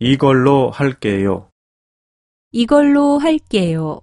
이걸로 할게요. 이걸로 할게요.